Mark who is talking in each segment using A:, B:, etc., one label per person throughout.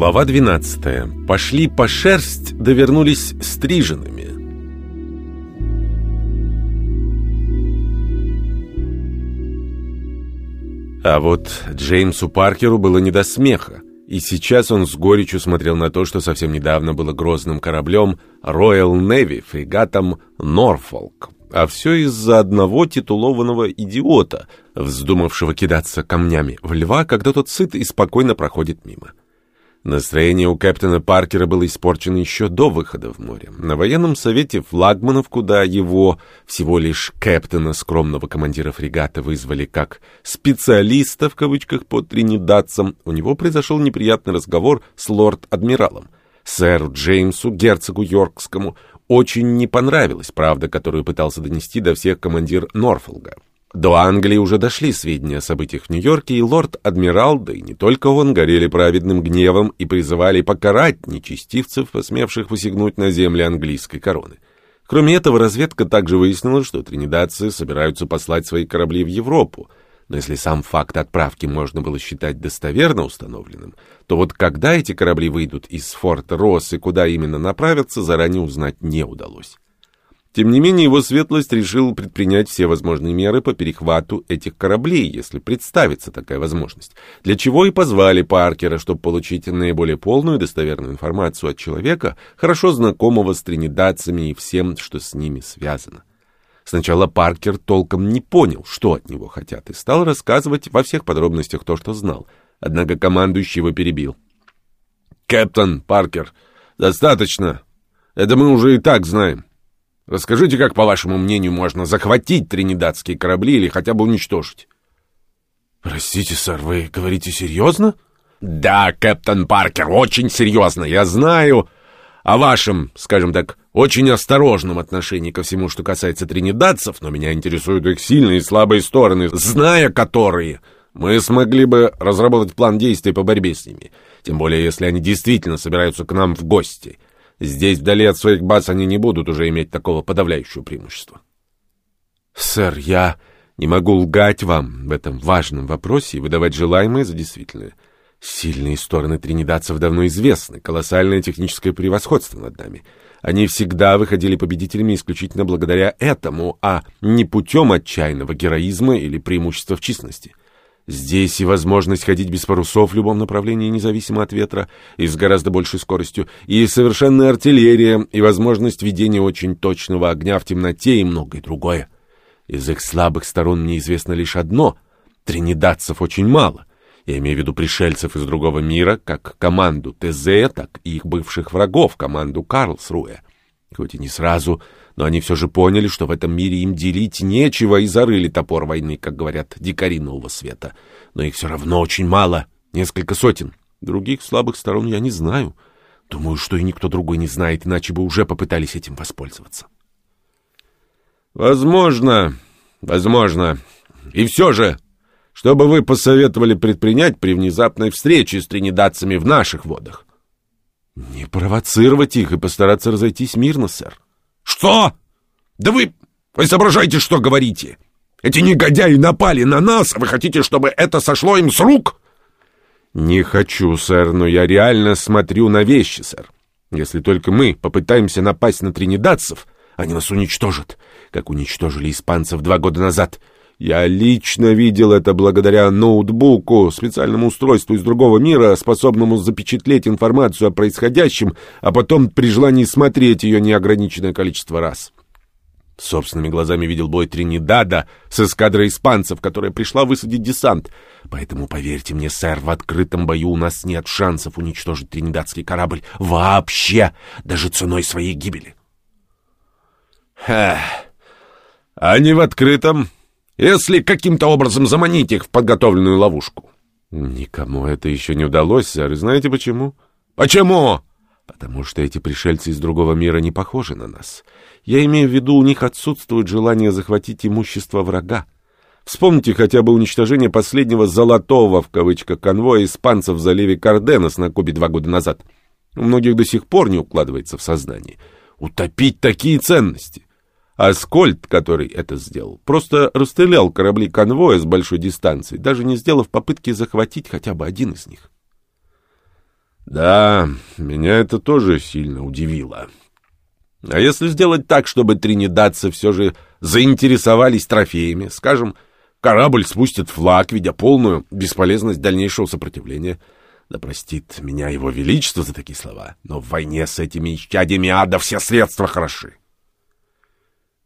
A: Глава 12. Пошли по шерсть, да стриженными. А вот Джеймсу Паркеру было не до смеха. И сейчас он с горечью смотрел на то, что совсем недавно было грозным кораблем Royal Navy, фрегатом Норфолк. А все из-за одного титулованного идиота, вздумавшего кидаться камнями в льва, когда тот сыт и спокойно проходит мимо. Настроение у капитана Паркера было испорчено еще до выхода в море. На военном совете флагманов, куда его, всего лишь капитана, скромного командира фрегата, вызвали как «специалиста» в кавычках по тринидадцам, у него произошел неприятный разговор с лорд-адмиралом. Сэру Джеймсу, герцогу Йоркскому, очень не понравилась правда, которую пытался донести до всех командир Норфолга. До Англии уже дошли сведения о событиях в Нью-Йорке, и лорд-адмирал, да и не только он, горели праведным гневом и призывали покарать нечестивцев, посмевших посягнуть на земли английской короны. Кроме этого, разведка также выяснила, что тринидадцы собираются послать свои корабли в Европу, но если сам факт отправки можно было считать достоверно установленным, то вот когда эти корабли выйдут из форта Росс и куда именно направятся, заранее узнать не удалось. Тем не менее, его светлость решил предпринять все возможные меры по перехвату этих кораблей, если представится такая возможность, для чего и позвали Паркера, чтобы получить наиболее полную и достоверную информацию от человека, хорошо знакомого с тринидадцами и всем, что с ними связано. Сначала Паркер толком не понял, что от него хотят, и стал рассказывать во всех подробностях то, что знал. Однако командующий его перебил. «Captain Паркер, достаточно. Это мы уже и так знаем. Расскажите, как, по вашему мнению, можно захватить тринидадские корабли или хотя бы уничтожить?
B: Простите, сэр, вы говорите серьезно?
A: Да, капитан Паркер, очень серьезно. Я знаю о вашем, скажем так, очень осторожном отношении ко всему, что касается тринидадцев, но меня интересуют их сильные и слабые стороны, зная которые, мы смогли бы разработать план действий по борьбе с ними. Тем более, если они действительно собираются к нам в гости. — Здесь, вдали от своих баз, они не будут уже иметь такого подавляющего преимущества.
B: Сэр, я не могу лгать вам в этом важном вопросе и выдавать желаемое за действительное. Сильные стороны тринидадцев давно известны, колоссальное техническое превосходство над нами. Они всегда выходили победителями исключительно благодаря этому, а не путем отчаянного героизма или преимущества в численности. Здесь и возможность ходить без парусов в любом направлении, независимо от ветра, и с гораздо большей скоростью, и совершенная артиллерия, и возможность ведения очень точного огня в темноте, и многое другое. Из их слабых сторон мне известно лишь одно — тринидадцев очень мало. Я имею в виду пришельцев из другого мира, как команду ТЗ, так и их бывших врагов, команду Карлсруэ. Хоть и не сразу, но они все же поняли, что в этом мире им делить нечего и зарыли топор войны, как говорят дикари нового света. Но их все равно очень мало, несколько сотен. Других слабых сторон я не знаю. Думаю, что и никто другой не знает, иначе бы уже попытались этим воспользоваться.
A: Возможно, возможно. И все же, что бы вы посоветовали предпринять при внезапной встрече с тринидадцами в наших водах?
B: Не провоцировать их и постараться разойтись мирно, сэр.
A: Что? Да вы... Вы соображаете, что говорите? Эти негодяи напали на нас, а вы хотите, чтобы это сошло им с рук?
B: Не хочу, сэр, но я реально смотрю на вещи, сэр. Если только мы попытаемся напасть на тринидадцев, они нас уничтожат, как уничтожили испанцев два года назад. Я лично видел это благодаря ноутбуку, специальному устройству из другого мира, способному запечатлеть информацию о происходящем, а потом при желании смотреть ее неограниченное количество раз. Собственными глазами видел бой Тринидада с эскадрой испанцев, которая пришла высадить десант. Поэтому, поверьте мне, сэр, в открытом бою у нас нет шансов уничтожить тринидадский корабль. Вообще! Даже ценой своей гибели.
A: Ха! А не в открытом если каким-то образом заманить их в подготовленную ловушку.
B: Никому это еще не удалось, сэр. И знаете почему?
A: Почему?
B: Потому что эти пришельцы из другого мира не похожи на нас. Я имею в виду, у них отсутствует желание захватить имущество врага. Вспомните хотя бы уничтожение последнего «золотого» в кавычках конвоя испанцев в заливе Карденос на Кубе два года назад. У многих до сих пор не укладывается в сознании. Утопить такие ценности. Аскольд, который это сделал, просто расстрелял корабли конвоя с большой дистанции, даже не сделав попытки захватить хотя бы один из них.
A: Да, меня это тоже сильно удивило. А если сделать так, чтобы тринидадцы все же заинтересовались трофеями, скажем, корабль спустит флаг, видя полную бесполезность дальнейшего сопротивления, да простит меня его величество за такие слова, но в войне с этими исчадиями ада все средства хороши.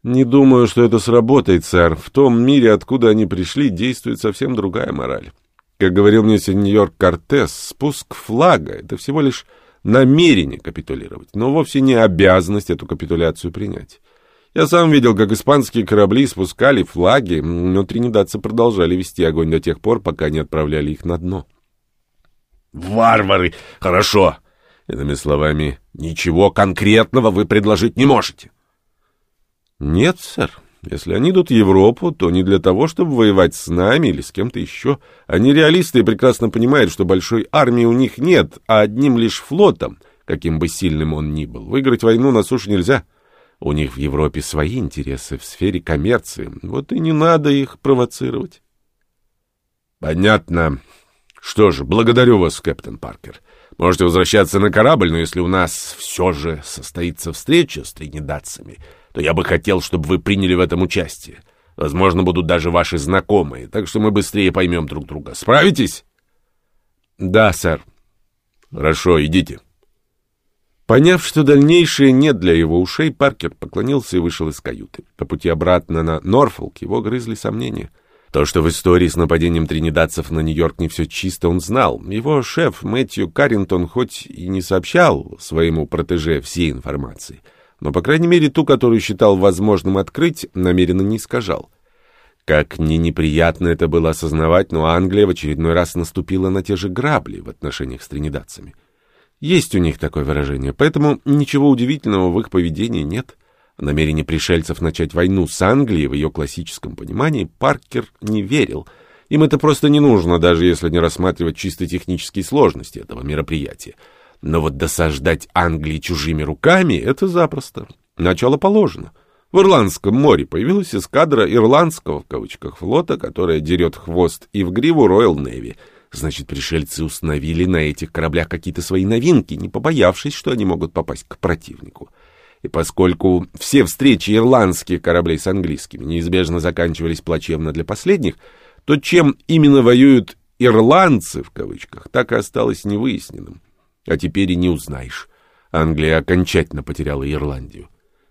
A: Не думаю, что это сработает, сэр. В том мире, откуда они пришли, действует совсем другая мораль. Как говорил мне сеньор Кортес, спуск флага — это всего лишь намерение капитулировать, но вовсе не обязанность эту капитуляцию принять. Я сам видел, как испанские корабли спускали флаги, но тринидадцы продолжали вести огонь до тех пор, пока не отправляли их на дно. «Варвары! Хорошо!» Иными словами, ничего конкретного вы предложить не можете. «Нет, сэр. Если они идут в Европу, то не для того, чтобы воевать с нами или с кем-то еще. Они реалисты и прекрасно понимают, что большой армии у них нет, а одним лишь флотом, каким бы сильным он ни был, выиграть войну на суше нельзя. У них в Европе свои интересы в сфере коммерции, вот и не надо их провоцировать». «Понятно. Что ж, благодарю вас, капитан Паркер. Можете возвращаться на корабль, но если у нас все же состоится встреча с тринидадцами...» то я бы хотел, чтобы вы приняли в этом участие. Возможно, будут даже ваши знакомые, так что мы быстрее поймем друг друга. Справитесь? Да, сэр. Хорошо, идите. Поняв, что дальнейшее нет для его ушей, Паркер поклонился и вышел из каюты. По пути обратно на Норфолк его грызли сомнения. То, что в истории с нападением тринидадцев на Нью-Йорк не все чисто, он знал. Его шеф Мэтью Каррингтон хоть и не сообщал своему протеже всей информации — но, по крайней мере, ту, которую считал возможным открыть, намеренно не искажал. Как ни неприятно это было осознавать, но Англия в очередной раз наступила на те же грабли в отношениях с тринидадцами. Есть у них такое выражение, поэтому ничего удивительного в их поведении нет. Намерение пришельцев начать войну с Англией в ее классическом понимании Паркер не верил. Им это просто не нужно, даже если не рассматривать чисто технические сложности этого мероприятия. Но вот досаждать Англии чужими руками — это запросто. Начало положено. В Ирландском море появилась эскадра «ирландского» в кавычках флота, которая дерет хвост и в гриву Royal Navy. Значит, пришельцы установили на этих кораблях какие-то свои новинки, не побоявшись, что они могут попасть к противнику. И поскольку все встречи ирландских кораблей с английскими неизбежно заканчивались плачевно для последних, то чем именно воюют «ирландцы» в кавычках, так и осталось невыясненным. А теперь и не узнаешь. Англия окончательно потеряла Ирландию.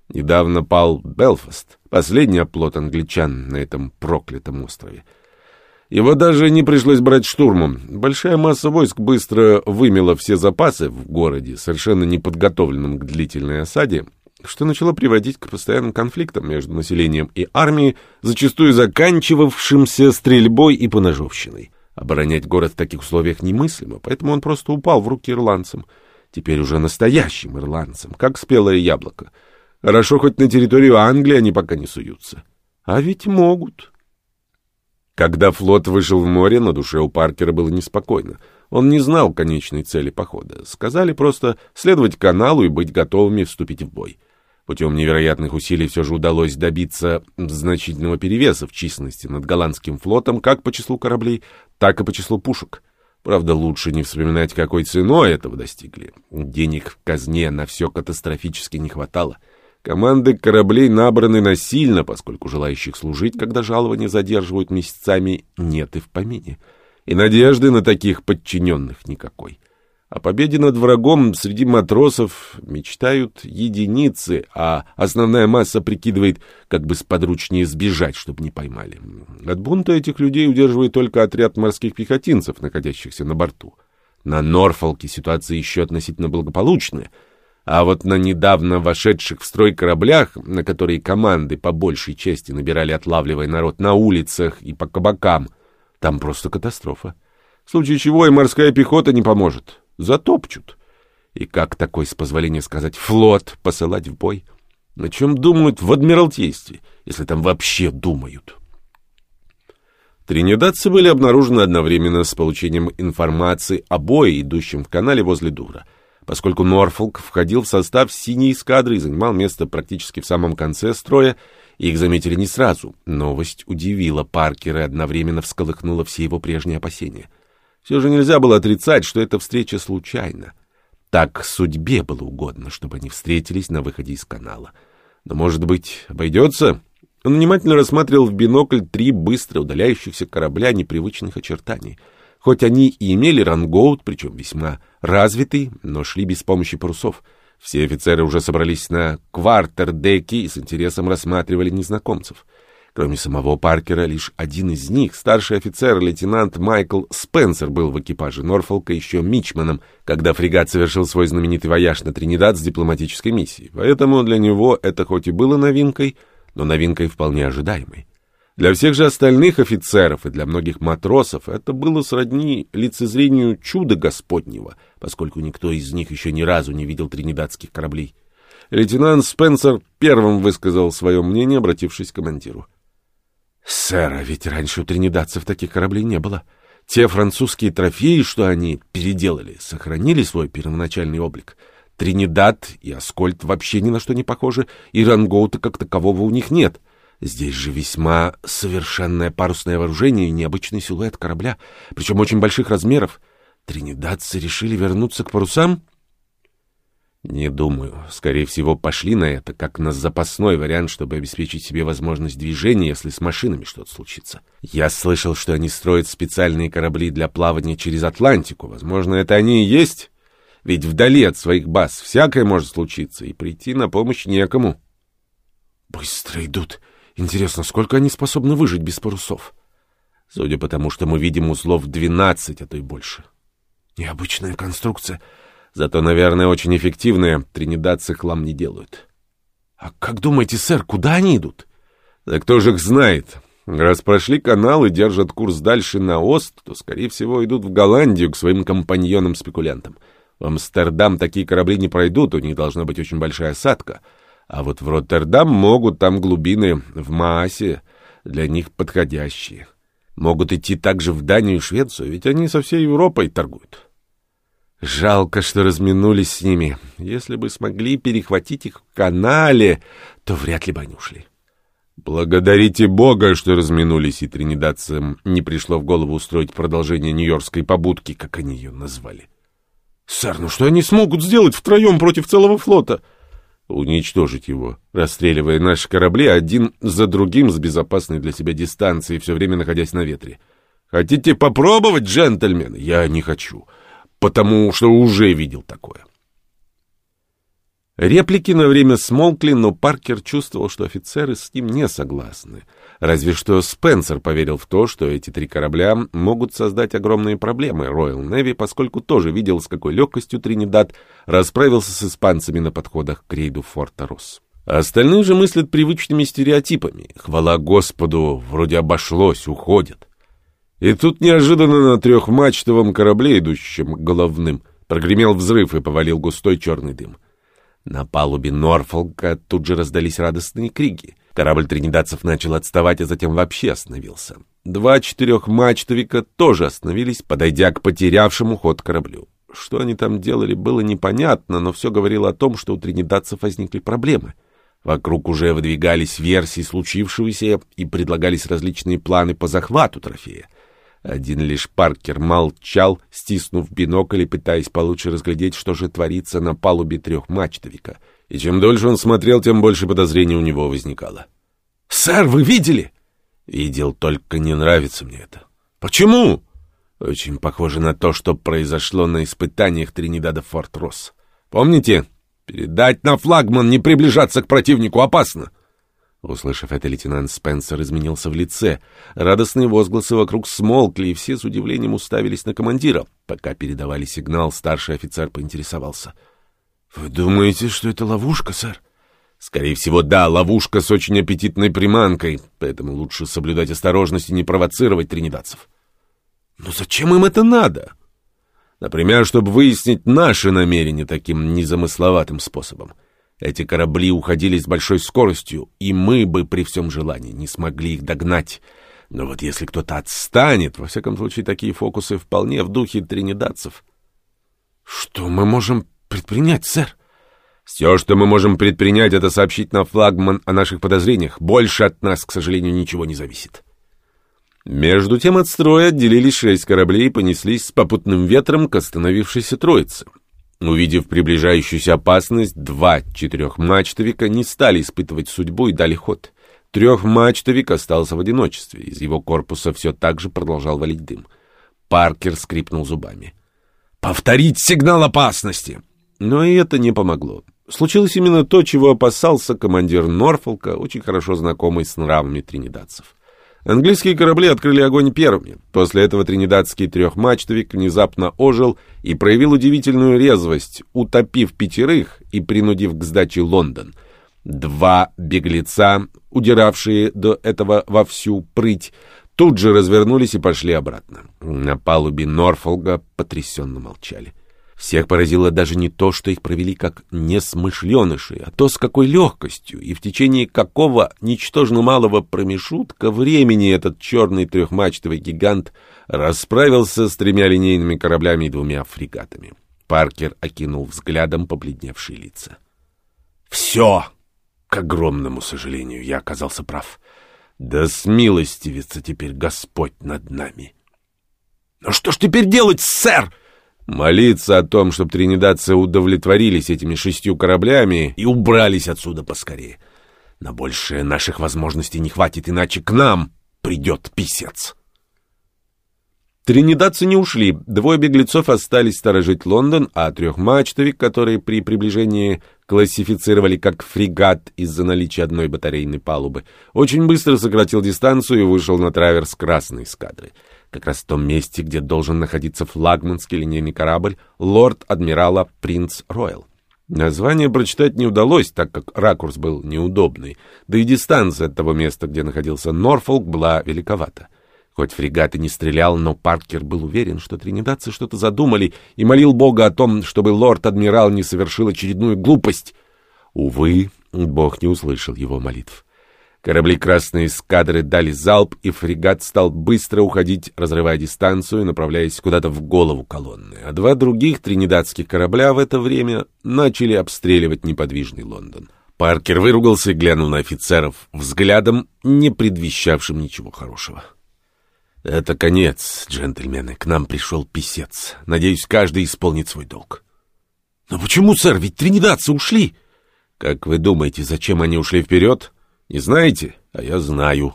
A: Недавно пал Белфаст, последний оплот англичан на этом проклятом острове. Его даже не пришлось брать штурмом. Большая масса войск быстро вымела все запасы в городе, совершенно неподготовленном к длительной осаде, что начало приводить к постоянным конфликтам между населением и армией, зачастую заканчивавшимся стрельбой и поножовщиной. Оборонять город в таких условиях немыслимо, поэтому он просто упал в руки ирландцам. Теперь уже настоящим ирландцам, как спелое яблоко. Хорошо, хоть на территорию Англии они пока не суются. А ведь могут. Когда флот вышел в море, на душе у Паркера было неспокойно. Он не знал конечной цели похода. Сказали просто следовать каналу и быть готовыми вступить в бой. Путем невероятных усилий все же удалось добиться значительного перевеса в численности над голландским флотом как по числу кораблей, так и по числу пушек. Правда, лучше не вспоминать, какой ценой этого достигли. Денег в казне на все катастрофически не хватало. Команды кораблей набраны насильно, поскольку желающих служить, когда жалования задерживают месяцами, нет и в помине. И надежды на таких подчиненных никакой. О победе над врагом среди матросов мечтают единицы, а основная масса прикидывает, как бы сподручнее сбежать, чтобы не поймали. От бунта этих людей удерживает только отряд морских пехотинцев, находящихся на борту. На Норфолке ситуация еще относительно благополучная, а вот на недавно вошедших в строй кораблях, на которые команды по большей части набирали, отлавливая народ на улицах и по кабакам, там просто катастрофа. В случае чего и морская пехота не поможет затопчут. И как такой, с позволения сказать, флот посылать в бой? О чем думают в Адмиралтействе, если там вообще думают? Тринидадцы были обнаружены одновременно с получением информации о бое, идущем в канале возле Дура. Поскольку Норфолк входил в состав синей эскадры и занимал место практически в самом конце строя, их заметили не сразу. Новость удивила Паркера и одновременно всколыхнула все его прежние опасения — все же нельзя было отрицать, что эта встреча случайна. Так судьбе было угодно, чтобы они встретились на выходе из канала. Но, может быть, обойдется? Он внимательно рассматривал в бинокль три быстро удаляющихся корабля непривычных очертаний. Хоть они и имели рангоут, причем весьма развитый, но шли без помощи парусов. Все офицеры уже собрались на квартердеке и с интересом рассматривали незнакомцев. Кроме самого Паркера, лишь один из них, старший офицер, лейтенант Майкл Спенсер, был в экипаже Норфолка еще мичманом, когда фрегат совершил свой знаменитый вояж на Тринидад с дипломатической миссией. Поэтому для него это хоть и было новинкой, но новинкой вполне ожидаемой. Для всех же остальных офицеров и для многих матросов это было сродни лицезрению чуда Господнего, поскольку никто из них еще ни разу не видел тринидадских кораблей. Лейтенант Спенсер первым высказал свое мнение, обратившись к командиру. «Сэр, ведь раньше у тринидадцев таких кораблей не было. Те французские трофеи, что они переделали, сохранили свой первоначальный облик. Тринидад и Аскольд вообще ни на что не похожи, и рангоута как такового у них нет. Здесь же весьма совершенное парусное вооружение и необычный силуэт корабля, причем очень больших размеров. Тринидадцы решили вернуться к парусам?» Не думаю. Скорее всего, пошли на это, как на запасной вариант, чтобы обеспечить себе возможность движения, если с машинами что-то случится. Я слышал, что они строят специальные корабли для плавания через Атлантику. Возможно, это они и есть? Ведь вдали от своих баз всякое может случиться, и прийти на помощь некому. Быстро идут. Интересно, сколько они способны выжить без парусов? Судя по тому, что мы видим узлов 12, а то и больше. Необычная конструкция — Зато, наверное, очень эффективные. Тринидадцы хлам не делают. А как думаете, сэр, куда они идут? Да кто же их знает? Раз прошли канал и держат курс дальше на Ост, то, скорее всего, идут в Голландию к своим компаньонам-спекулянтам. В Амстердам такие корабли не пройдут, у них должна быть очень большая осадка. А вот в Роттердам могут, там глубины в Маасе для них подходящие. Могут идти также в Данию и Швецию, ведь они со всей Европой торгуют. Жалко, что разминулись с ними. Если бы смогли перехватить их в канале, то вряд ли бы они ушли. Благодарите Бога, что разминулись, и тринидадцам не пришло в голову устроить продолжение нью-йоркской побудки, как они ее назвали. Сэр, ну что они смогут сделать втроем против целого флота? Уничтожить его, расстреливая наши корабли один за другим с безопасной для себя дистанции, все время находясь на ветре. Хотите попробовать, джентльмены? Я не хочу потому что уже видел такое. Реплики на время смолкли, но Паркер чувствовал, что офицеры с ним не согласны. Разве что Спенсер поверил в то, что эти три корабля могут создать огромные проблемы Royal Navy, поскольку тоже видел, с какой легкостью Тринидад расправился с испанцами на подходах к рейду Форта Росс. Остальные же мыслят привычными стереотипами. Хвала Господу, вроде обошлось, уходят. И тут неожиданно на трехмачтовом корабле, идущем головным, прогремел взрыв и повалил густой черный дым. На палубе Норфолка тут же раздались радостные крики. Корабль тринидадцев начал отставать, а затем вообще остановился. Два четырехмачтовика тоже остановились, подойдя к потерявшему ход кораблю. Что они там делали, было непонятно, но все говорило о том, что у тринидадцев возникли проблемы. Вокруг уже выдвигались версии случившегося и предлагались различные планы по захвату трофея. Один лишь Паркер молчал, стиснув бинокль и пытаясь получше разглядеть, что же творится на палубе трехмачтовика. И чем дольше он смотрел, тем больше подозрений у него возникало. «Сэр, вы видели?» «Видел, только не нравится мне это». «Почему?» «Очень похоже на то, что произошло на испытаниях Тринидада Форт Росс. Помните? Передать на флагман, не приближаться к противнику опасно!» Услышав это, лейтенант Спенсер изменился в лице. Радостные возгласы вокруг смолкли, и все с удивлением уставились на командира. Пока передавали сигнал, старший офицер поинтересовался. — Вы думаете, что это ловушка, сэр? — Скорее всего, да, ловушка с очень аппетитной приманкой, поэтому лучше соблюдать осторожность и не провоцировать тринидадцев. — Но зачем им это надо? — Например, чтобы выяснить наши намерения таким незамысловатым способом. — эти корабли уходили с большой скоростью, и мы бы при всем желании не смогли их догнать. Но вот если кто-то отстанет, во всяком случае, такие фокусы вполне в духе тринидадцев. Что мы можем предпринять, сэр? Все, что мы можем предпринять, это сообщить на флагман о наших подозрениях. Больше от нас, к сожалению, ничего не зависит. Между тем от строя отделились шесть кораблей и понеслись с попутным ветром к остановившейся троице. Увидев приближающуюся опасность, два четырехмачтовика не стали испытывать судьбу и дали ход. Трехмачтовик остался в одиночестве. Из его корпуса все так же продолжал валить дым. Паркер скрипнул зубами. «Повторить сигнал опасности!» Но и это не помогло. Случилось именно то, чего опасался командир Норфолка, очень хорошо знакомый с нравами тринидадцев. Английские корабли открыли огонь первыми. После этого тринидадский трехмачтовик внезапно ожил и проявил удивительную резвость, утопив пятерых и принудив к сдаче Лондон. Два беглеца, удиравшие до этого во всю прыть, тут же развернулись и пошли обратно. На палубе Норфолга потрясенно молчали. Всех поразило даже не то, что их провели как несмышленыши, а то, с какой легкостью и в течение какого ничтожно малого промежутка времени этот черный трехмачтовый гигант расправился с тремя линейными кораблями и двумя фрегатами. Паркер окинул взглядом побледневшие лица. «Все!» К огромному сожалению, я оказался прав. Да смилостивится теперь Господь над нами. «Ну что ж теперь делать, сэр?» Молиться о том, чтобы тринидадцы удовлетворились этими шестью кораблями и убрались отсюда поскорее. На большее наших возможностей не хватит, иначе к нам придет писец. Тринидадцы не ушли. Двое беглецов остались сторожить Лондон, а трехмачтовик, который при приближении классифицировали как фрегат из-за наличия одной батарейной палубы, очень быстро сократил дистанцию и вышел на траверс красной эскадры как раз в том месте, где должен находиться флагманский линейный корабль лорд-адмирала «Принц Ройл». Название прочитать не удалось, так как ракурс был неудобный, да и дистанция от того места, где находился Норфолк, была великовата. Хоть фрегат и не стрелял, но Паркер был уверен, что тринидадцы что-то задумали, и молил Бога о том, чтобы лорд-адмирал не совершил очередную глупость. Увы, Бог не услышал его молитв. Корабли красной эскадры дали залп, и фрегат стал быстро уходить, разрывая дистанцию направляясь куда-то в голову колонны. А два других тринидадских корабля в это время начали обстреливать неподвижный Лондон. Паркер выругался и глянул на офицеров взглядом, не предвещавшим ничего хорошего. «Это конец, джентльмены. К нам пришел писец. Надеюсь, каждый исполнит свой долг». «Но почему, сэр? Ведь тринидадцы ушли!» «Как вы думаете, зачем они ушли вперед?» Не знаете? А я знаю.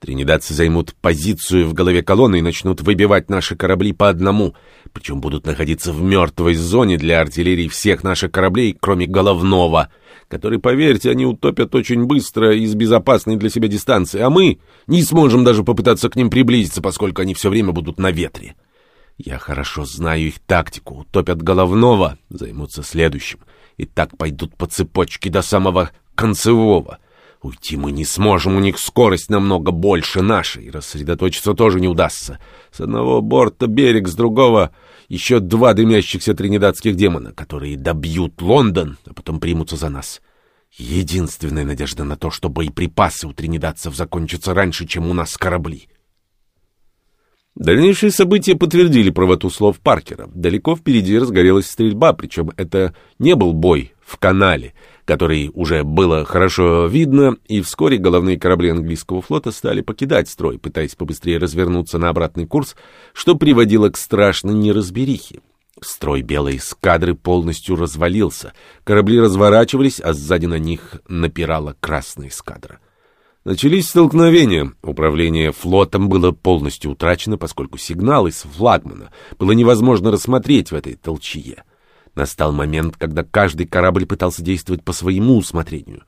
A: Тринидадцы займут позицию в голове колонны и начнут выбивать наши корабли по одному, причем будут находиться в мертвой зоне для артиллерии всех наших кораблей, кроме головного, который, поверьте, они утопят очень быстро и с безопасной для себя дистанции, а мы не сможем даже попытаться к ним приблизиться, поскольку они все время будут на ветре. Я хорошо знаю их тактику. Утопят головного, займутся следующим, и так пойдут по цепочке до самого концевого — Уйти мы не сможем, у них скорость намного больше нашей, рассредоточиться тоже не удастся. С одного борта берег, с другого еще два дымящихся тринидадских демона, которые добьют Лондон, а потом примутся за нас. Единственная надежда на то, что боеприпасы у тринидадцев закончатся раньше, чем у нас корабли. Дальнейшие события подтвердили правоту слов Паркера. Далеко впереди разгорелась стрельба, причем это не был бой в канале, который уже было хорошо видно, и вскоре головные корабли английского флота стали покидать строй, пытаясь побыстрее развернуться на обратный курс, что приводило к страшной неразберихе. Строй белой эскадры полностью развалился, корабли разворачивались, а сзади на них напирала красная эскадра. Начались столкновения. Управление флотом было полностью утрачено, поскольку сигналы с флагмана было невозможно рассмотреть в этой толчье. Настал момент, когда каждый корабль пытался действовать по своему усмотрению.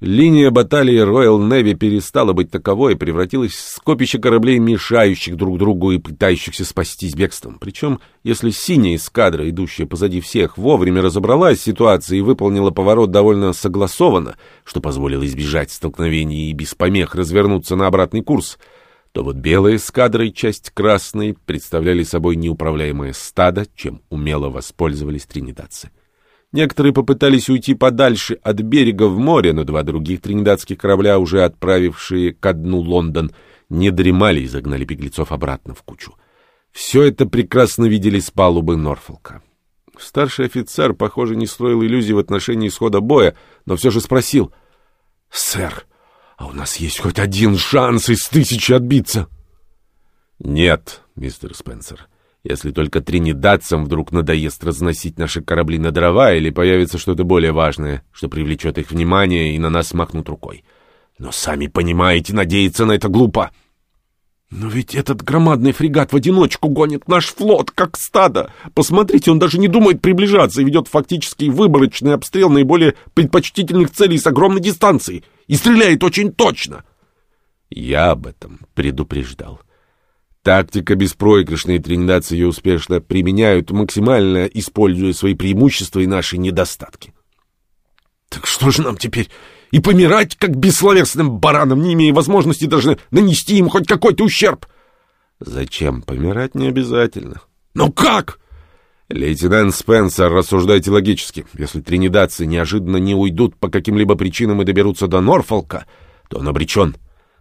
A: Линия баталии Royal Navy перестала быть таковой и превратилась в скопище кораблей, мешающих друг другу и пытающихся спастись бегством. Причем, если синяя эскадра, идущая позади всех, вовремя разобралась с ситуацией и выполнила поворот довольно согласованно, что позволило избежать столкновений и без помех развернуться на обратный курс — то вот белая эскадра и часть красной представляли собой неуправляемое стадо, чем умело воспользовались тринидадцы. Некоторые попытались уйти подальше от берега в море, но два других тринидадских корабля, уже отправившие ко дну Лондон, не дремали и загнали беглецов обратно в кучу. Все это прекрасно видели с палубы Норфолка. Старший офицер, похоже, не строил иллюзий в отношении исхода боя, но все же спросил. «Сэр, а у нас есть хоть один шанс из тысячи отбиться. Нет, мистер Спенсер. Если только тринидадцам вдруг надоест разносить наши корабли на дрова или появится что-то более важное, что привлечет их внимание и на нас махнут рукой. Но сами понимаете, надеяться на это глупо. Но ведь этот громадный фрегат в одиночку гонит наш флот, как стадо. Посмотрите, он даже не думает приближаться и ведет фактически выборочный обстрел наиболее предпочтительных целей с огромной дистанции. И стреляет очень точно. Я об этом предупреждал. Тактика беспроигрышной тринидации ее успешно применяют, максимально используя свои преимущества и наши недостатки. Так что же нам теперь и помирать, как бессловесным баранам, не имея возможности даже нанести им хоть какой-то ущерб. Зачем помирать не обязательно. Но как? Лейтенант Спенсер, рассуждайте логически. Если тринидадцы неожиданно не уйдут по каким-либо причинам и доберутся до Норфолка, то он обречен.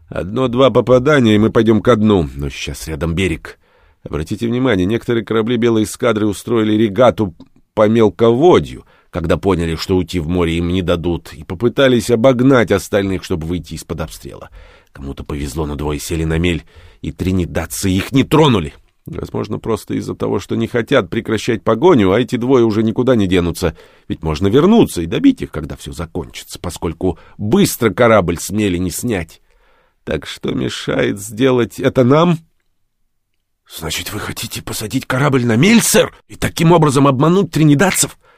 A: Одно-два попадания, и мы пойдем ко дну. Но сейчас рядом берег. Обратите внимание, некоторые корабли белой эскадры устроили регату по мелководью — когда поняли, что уйти в море им не дадут, и попытались обогнать остальных, чтобы выйти из-под обстрела. Кому-то повезло, но двое сели на мель, и тринидадцы их не тронули. Возможно, просто из-за того, что не хотят прекращать погоню, а эти двое уже никуда не денутся. Ведь можно вернуться и добить их, когда все закончится, поскольку быстро корабль смели не снять. Так что мешает сделать это нам? — Значит, вы хотите посадить корабль на мель, сэр, и таким образом обмануть тринидадцев? —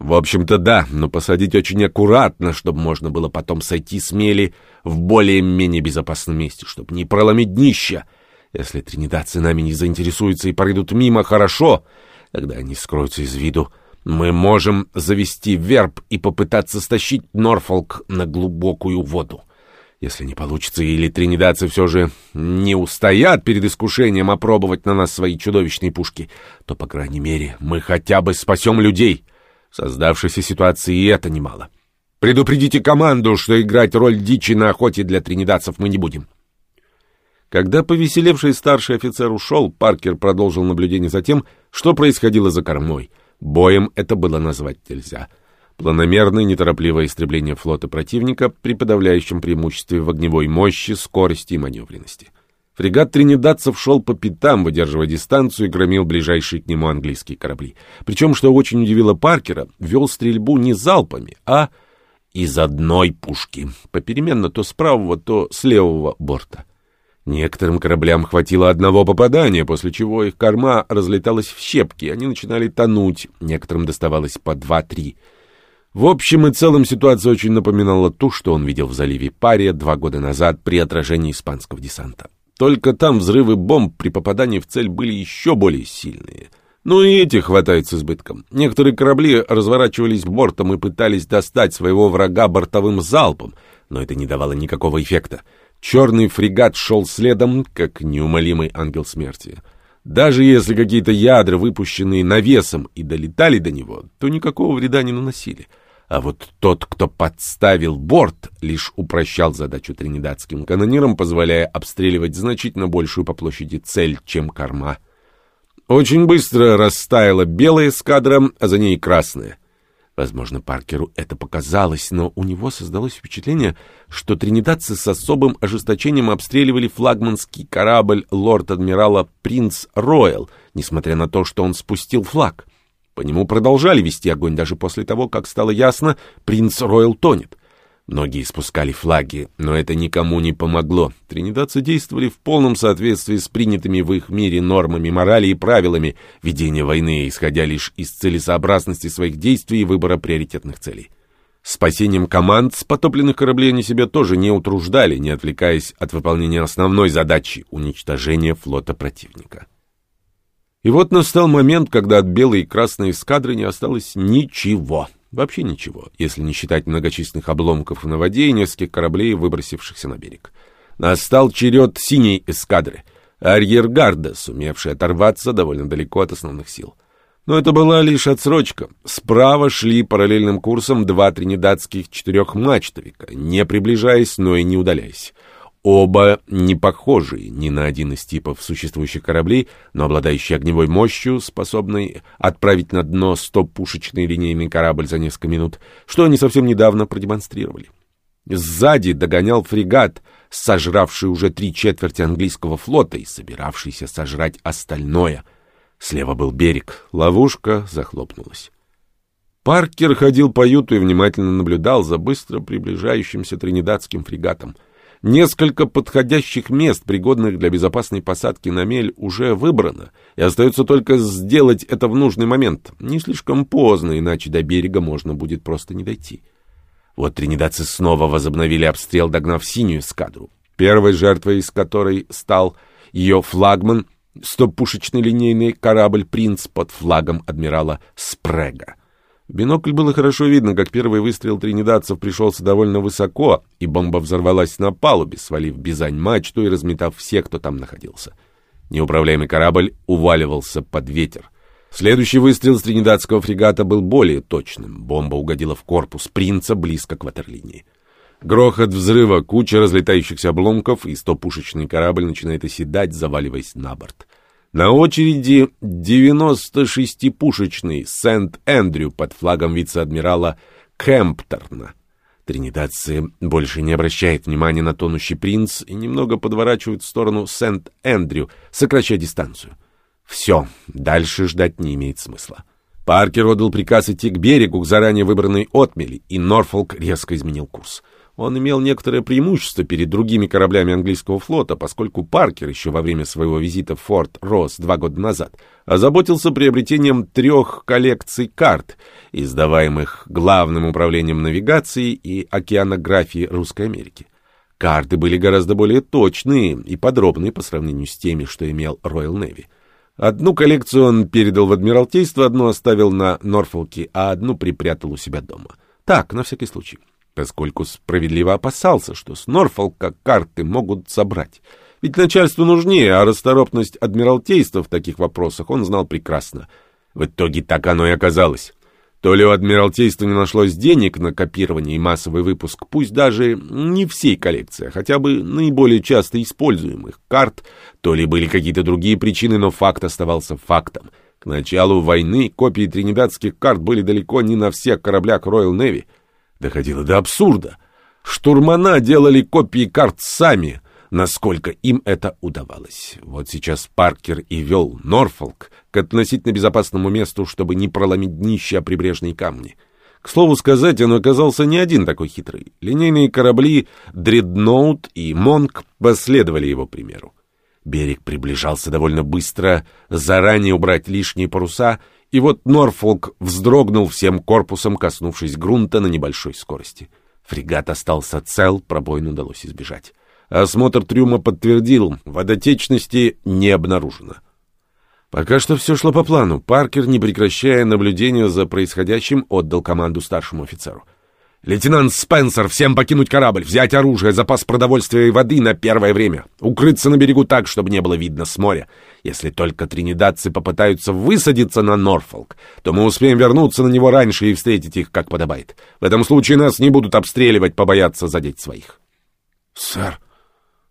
A: в общем-то, да, но посадить очень аккуратно, чтобы можно было потом сойти с мели в более-менее безопасном месте, чтобы не проломить днище. Если тринидадцы нами не заинтересуются и пройдут мимо, хорошо. Когда они скроются из виду, мы можем завести верб и попытаться стащить Норфолк на глубокую воду. Если не получится, или тринидадцы все же не устоят перед искушением опробовать на нас свои чудовищные пушки, то, по крайней мере, мы хотя бы спасем людей». В создавшейся ситуации и это немало. Предупредите команду, что играть роль дичи на охоте для тринидадцев мы не будем. Когда повеселевший старший офицер ушел, Паркер продолжил наблюдение за тем, что происходило за кормой. Боем это было назвать нельзя. Планомерное, неторопливое истребление флота противника при подавляющем преимуществе в огневой мощи, скорости и маневренности. Фрегат тринидадцев шел по пятам, выдерживая дистанцию и громил ближайшие к нему английские корабли. Причем, что очень удивило Паркера, вел стрельбу не залпами, а из одной пушки, попеременно то с правого, то с левого борта. Некоторым кораблям хватило одного попадания, после чего их корма разлеталась в щепки, они начинали тонуть, некоторым доставалось по два-три. В общем и целом ситуация очень напоминала ту, что он видел в заливе Пария два года назад при отражении испанского десанта. Только там взрывы бомб при попадании в цель были еще более сильные. Ну и эти хватает с избытком. Некоторые корабли разворачивались бортом и пытались достать своего врага бортовым залпом, но это не давало никакого эффекта. Черный фрегат шел следом, как неумолимый ангел смерти. Даже если какие-то ядра, выпущенные навесом, и долетали до него, то никакого вреда не наносили — а вот тот, кто подставил борт, лишь упрощал задачу тринидадским канонирам, позволяя обстреливать значительно большую по площади цель, чем корма. Очень быстро растаяла белая эскадра, а за ней красная. Возможно, Паркеру это показалось, но у него создалось впечатление, что тринидадцы с особым ожесточением обстреливали флагманский корабль лорд-адмирала «Принц Роyal, несмотря на то, что он спустил флаг. По нему продолжали вести огонь даже после того, как стало ясно, принц Ройл тонет. Многие спускали флаги, но это никому не помогло. Тринидадцы действовали в полном соответствии с принятыми в их мире нормами морали и правилами ведения войны, исходя лишь из целесообразности своих действий и выбора приоритетных целей. Спасением команд с потопленных кораблей они себя тоже не утруждали, не отвлекаясь от выполнения основной задачи — уничтожения флота противника. И вот настал момент, когда от белой и красной эскадры не осталось ничего. Вообще ничего, если не считать многочисленных обломков на воде и нескольких кораблей, выбросившихся на берег. Настал черед синей эскадры, арьергарда, сумевшей оторваться довольно далеко от основных сил. Но это была лишь отсрочка. Справа шли параллельным курсом два тринидадских четырехмачтовика, не приближаясь, но и не удаляясь. Оба не похожие ни на один из типов существующих кораблей, но обладающие огневой мощью, способной отправить на дно стоп-пушечный линейный корабль за несколько минут, что они совсем недавно продемонстрировали. Сзади догонял фрегат, сожравший уже три четверти английского флота и собиравшийся сожрать остальное. Слева был берег. Ловушка захлопнулась. Паркер ходил по юту и внимательно наблюдал за быстро приближающимся тринидадским фрегатом. Несколько подходящих мест, пригодных для безопасной посадки на мель, уже выбрано, и остается только сделать это в нужный момент. Не слишком поздно, иначе до берега можно будет просто не дойти. Вот тринидадцы снова возобновили обстрел, догнав синюю эскадру. Первой жертвой из которой стал ее флагман, стопушечный линейный корабль «Принц» под флагом адмирала Спрега. Бинокль было хорошо видно, как первый выстрел тринидадцев пришелся довольно высоко, и бомба взорвалась на палубе, свалив Бизань-мачту и разметав всех, кто там находился. Неуправляемый корабль уваливался под ветер. Следующий выстрел с тринидадского фрегата был более точным. Бомба угодила в корпус принца близко к ватерлинии. Грохот взрыва, куча разлетающихся обломков, и стопушечный корабль начинает оседать, заваливаясь на борт. На очереди 96-пушечный Сент-Эндрю под флагом вице-адмирала Кемптерна. Тринидадцы больше не обращают внимания на тонущий принц и немного подворачивают в сторону Сент-Эндрю, сокращая дистанцию. Все, дальше ждать не имеет смысла. Паркер отдал приказ идти к берегу, к заранее выбранной отмели, и Норфолк резко изменил курс. Он имел некоторое преимущество перед другими кораблями английского флота, поскольку Паркер еще во время своего визита в Форт Росс два года назад озаботился приобретением трех коллекций карт, издаваемых Главным управлением навигации и океанографии Русской Америки. Карты были гораздо более точные и подробные по сравнению с теми, что имел Royal Navy. Одну коллекцию он передал в Адмиралтейство, одну оставил на Норфолке, а одну припрятал у себя дома. Так, на всякий случай поскольку справедливо опасался, что с Норфолка карты могут забрать. Ведь начальству нужнее, а расторопность Адмиралтейства в таких вопросах он знал прекрасно. В итоге так оно и оказалось. То ли у Адмиралтейства не нашлось денег на копирование и массовый выпуск, пусть даже не всей коллекции, а хотя бы наиболее часто используемых карт, то ли были какие-то другие причины, но факт оставался фактом. К началу войны копии тринидадских карт были далеко не на всех кораблях Royal Navy — доходило до абсурда. Штурмана делали копии карт сами, насколько им это удавалось. Вот сейчас Паркер и вел Норфолк к относительно безопасному месту, чтобы не проломить днище о прибрежные камни. К слову сказать, он оказался не один такой хитрый. Линейные корабли «Дредноут» и «Монк» последовали его примеру. Берег приближался довольно быстро, заранее убрать лишние паруса — и вот Норфолк вздрогнул всем корпусом, коснувшись грунта на небольшой скорости. Фрегат остался цел, пробоин удалось избежать. Осмотр трюма подтвердил, водотечности не обнаружено. Пока что все шло по плану. Паркер, не прекращая наблюдения за происходящим, отдал команду старшему офицеру — «Лейтенант Спенсер, всем покинуть корабль, взять оружие, запас продовольствия и воды на первое время, укрыться на берегу так, чтобы не было видно с моря. Если только тринидадцы попытаются высадиться на Норфолк, то мы успеем вернуться на него раньше и встретить их, как подобает. В этом случае нас не будут обстреливать, побояться задеть своих».
B: «Сэр,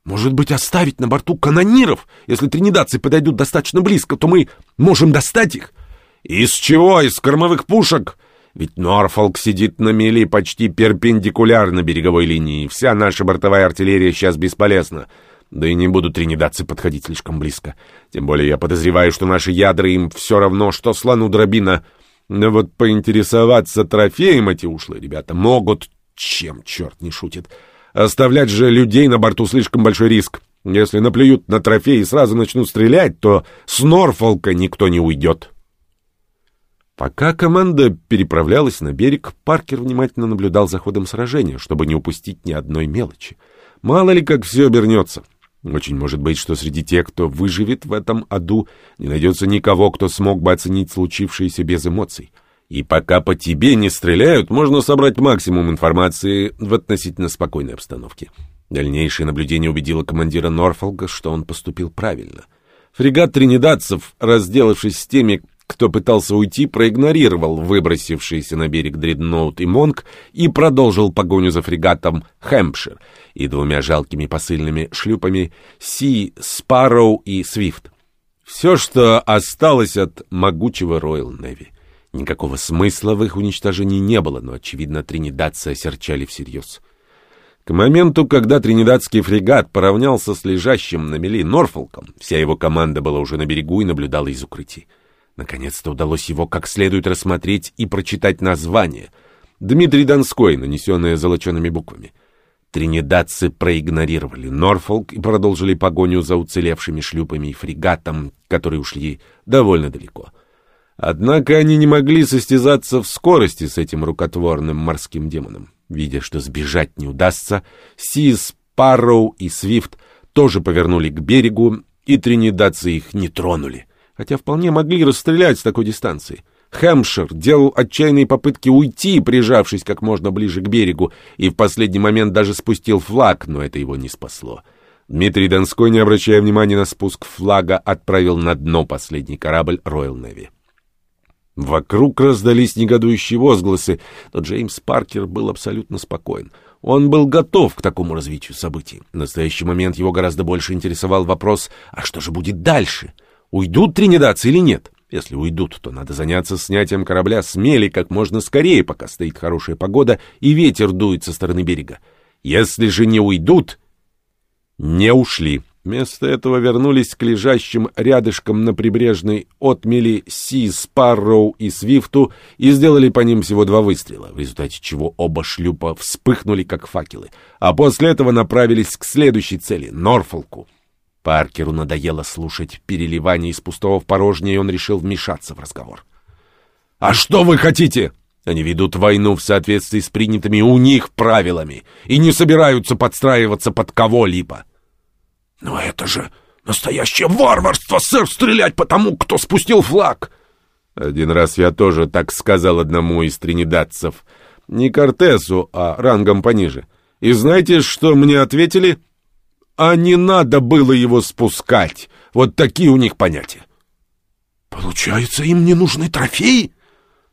B: может быть, оставить на борту канониров? Если тринидадцы подойдут достаточно близко, то мы можем достать их?»
A: «Из чего? Из кормовых пушек?» Ведь Норфолк сидит на мели почти перпендикулярно береговой линии, и вся наша бортовая артиллерия сейчас бесполезна. Да и не будут тринидадцы подходить слишком близко. Тем более я подозреваю, что наши ядра им все равно, что слону дробина. Но вот поинтересоваться трофеем эти ушлые ребята могут, чем черт не шутит. Оставлять же людей на борту слишком большой риск. Если наплюют на трофей и сразу начнут стрелять, то с Норфолка никто не уйдет». Пока команда переправлялась на берег, Паркер внимательно наблюдал за ходом сражения, чтобы не упустить ни одной мелочи. Мало ли как все обернется. Очень может быть, что среди тех, кто выживет в этом аду, не найдется никого, кто смог бы оценить случившееся без эмоций. И пока по тебе не стреляют, можно собрать максимум информации в относительно спокойной обстановке. Дальнейшее наблюдение убедило командира Норфолга, что он поступил правильно. Фрегат тринидадцев, разделавшись с теми, кто пытался уйти, проигнорировал выбросившиеся на берег Дредноут и Монк и продолжил погоню за фрегатом «Хэмпшир» и двумя жалкими посыльными шлюпами «Си», «Спарроу» и «Свифт». Все, что осталось от могучего Роyal Navy. Никакого смысла в их уничтожении не было, но, очевидно, тринидадцы осерчали всерьез. К моменту, когда тринидадский фрегат поравнялся с лежащим на мели Норфолком, вся его команда была уже на берегу и наблюдала из укрытий. Наконец-то удалось его как следует рассмотреть и прочитать название. Дмитрий Донской, нанесенное золочеными буквами. Тринидадцы проигнорировали Норфолк и продолжили погоню за уцелевшими шлюпами и фрегатом, которые ушли довольно далеко. Однако они не могли состязаться в скорости с этим рукотворным морским демоном. Видя, что сбежать не удастся, Сис, Парроу и Свифт тоже повернули к берегу, и тринидадцы их не тронули, хотя вполне могли расстрелять с такой дистанции. Хэмпшир делал отчаянные попытки уйти, прижавшись как можно ближе к берегу, и в последний момент даже спустил флаг, но это его не спасло. Дмитрий Донской, не обращая внимания на спуск флага, отправил на дно последний корабль Royal Navy. Вокруг раздались негодующие возгласы, но Джеймс Паркер был абсолютно спокоен. Он был готов к такому развитию событий. В настоящий момент его гораздо больше интересовал вопрос, а что же будет дальше? Уйдут тринидадцы или нет? Если уйдут, то надо заняться снятием корабля с мели как можно скорее, пока стоит хорошая погода и ветер дует со стороны берега. Если же не уйдут... Не ушли. Вместо этого вернулись к лежащим рядышком на прибрежной отмели Си, Спарроу и Свифту и сделали по ним всего два выстрела, в результате чего оба шлюпа вспыхнули как факелы, а после этого направились к следующей цели — Норфолку. Паркеру надоело слушать переливание из пустого в порожнее, и он решил вмешаться в разговор. «А что вы хотите?» Они ведут войну в соответствии с принятыми у них правилами и не собираются подстраиваться под кого-либо.
B: «Но это же настоящее варварство, сэр, стрелять по тому, кто спустил флаг!»
A: Один раз я тоже так сказал одному из тринидадцев. Не Кортесу, а рангом пониже. И знаете, что мне ответили? А не надо было его спускать. Вот такие у них понятия.
B: Получается, им не нужны трофеи?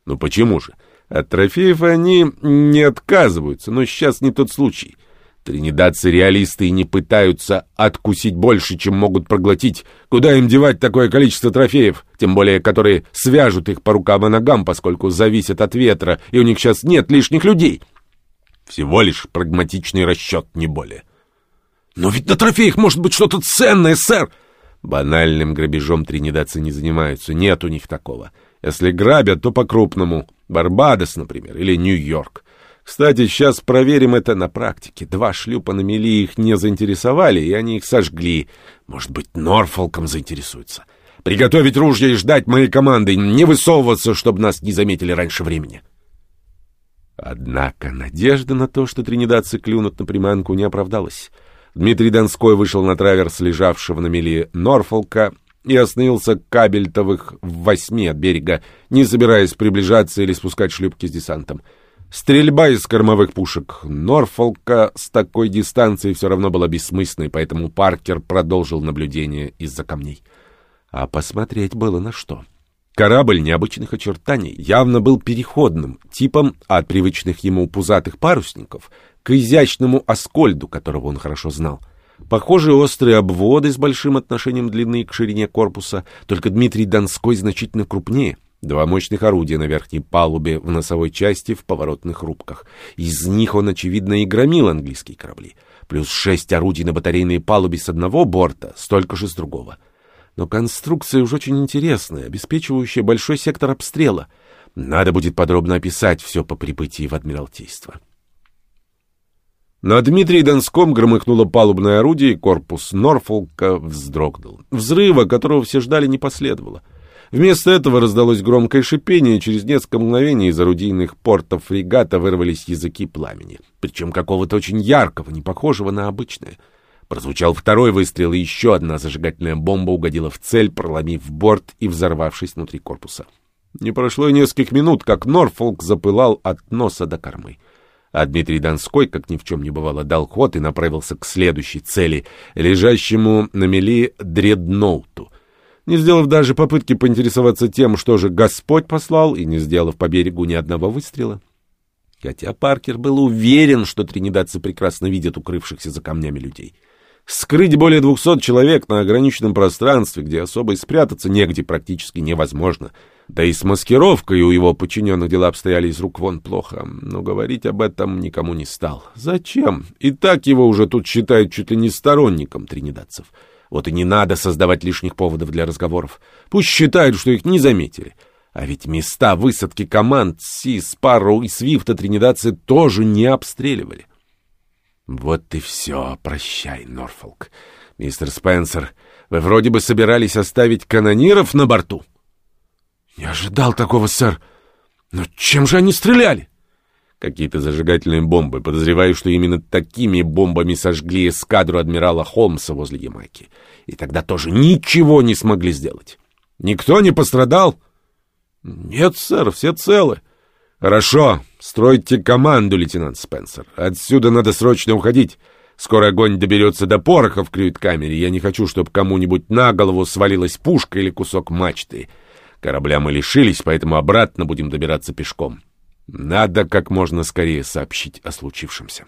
A: Ну почему же? От трофеев они не отказываются, но сейчас не тот случай. Тринидадцы-реалисты не пытаются откусить больше, чем могут проглотить. Куда им девать такое количество трофеев, тем более которые свяжут их по рукам и ногам, поскольку зависят от ветра, и у них сейчас нет лишних людей? Всего лишь прагматичный расчет, не более.
B: «Но ведь на трофеях может быть что-то ценное, сэр!»
A: Банальным грабежом тринидадцы не занимаются, нет у них такого. Если грабят, то по-крупному. Барбадос, например, или Нью-Йорк. Кстати, сейчас проверим это на практике. Два шлюпа на мели их не заинтересовали, и они их сожгли. Может быть, Норфолком заинтересуются. Приготовить ружья и ждать моей команды, не высовываться, чтобы нас не заметили раньше времени. Однако надежда на то, что тринидадцы клюнут на приманку, не оправдалась. Дмитрий Донской вышел на траверс лежавшего на мели Норфолка и остановился кабельтовых в восьми от берега, не собираясь приближаться или спускать шлюпки с десантом. Стрельба из кормовых пушек Норфолка с такой дистанции все равно была бессмысленной, поэтому Паркер продолжил наблюдение из-за камней. А посмотреть было на что. Корабль необычных очертаний явно был переходным, типом от привычных ему пузатых парусников к изящному оскольду, которого он хорошо знал. Похожие острые обводы с большим отношением длины к ширине корпуса, только Дмитрий Донской значительно крупнее — Два мощных орудия на верхней палубе в носовой части в поворотных рубках. Из них он, очевидно, и громил английские корабли. Плюс шесть орудий на батарейной палубе с одного борта, столько же с другого. Но конструкция уж очень интересная, обеспечивающая большой сектор обстрела. Надо будет подробно описать все по прибытии в Адмиралтейство. На Дмитрии Донском громыхнуло палубное орудие, и корпус Норфолка вздрогнул. Взрыва, которого все ждали, не последовало. Вместо этого раздалось громкое шипение, и через несколько мгновений из орудийных портов фрегата вырвались языки пламени. Причем какого-то очень яркого, не похожего на обычное. Прозвучал второй выстрел, и еще одна зажигательная бомба угодила в цель, проломив борт и взорвавшись внутри корпуса. Не прошло и нескольких минут, как Норфолк запылал от носа до кормы. А Дмитрий Донской, как ни в чем не бывало, дал ход и направился к следующей цели, лежащему на мели дредноуту не сделав даже попытки поинтересоваться тем, что же Господь послал, и не сделав по берегу ни одного выстрела. Хотя Паркер был уверен, что тринидадцы прекрасно видят укрывшихся за камнями людей. Скрыть более двухсот человек на ограниченном пространстве, где особо и спрятаться негде, практически невозможно. Да и с маскировкой у его подчиненных дела обстояли из рук вон плохо. Но говорить об этом никому не стал. Зачем? И так его уже тут считают чуть ли не сторонником тринидадцев.
B: Вот и не надо создавать лишних поводов для разговоров. Пусть считают, что их не заметили. А ведь места высадки команд Си, Спарроу и Свифта тринидадцы тоже не обстреливали. Вот и все. Прощай, Норфолк. Мистер Спенсер, вы вроде бы собирались оставить канониров на борту. Не ожидал такого, сэр. Но чем же они стреляли? Какие-то зажигательные бомбы. Подозреваю, что именно такими бомбами сожгли эскадру адмирала Холмса возле Ямайки. И тогда тоже ничего не смогли сделать. Никто не пострадал? Нет, сэр, все целы. Хорошо, стройте команду, лейтенант Спенсер. Отсюда надо срочно уходить. Скоро огонь доберется до пороха в кают-камере. Я не хочу, чтобы кому-нибудь на голову свалилась пушка или кусок мачты. Корабля мы лишились, поэтому обратно будем добираться пешком. Надо как можно скорее сообщить о случившемся.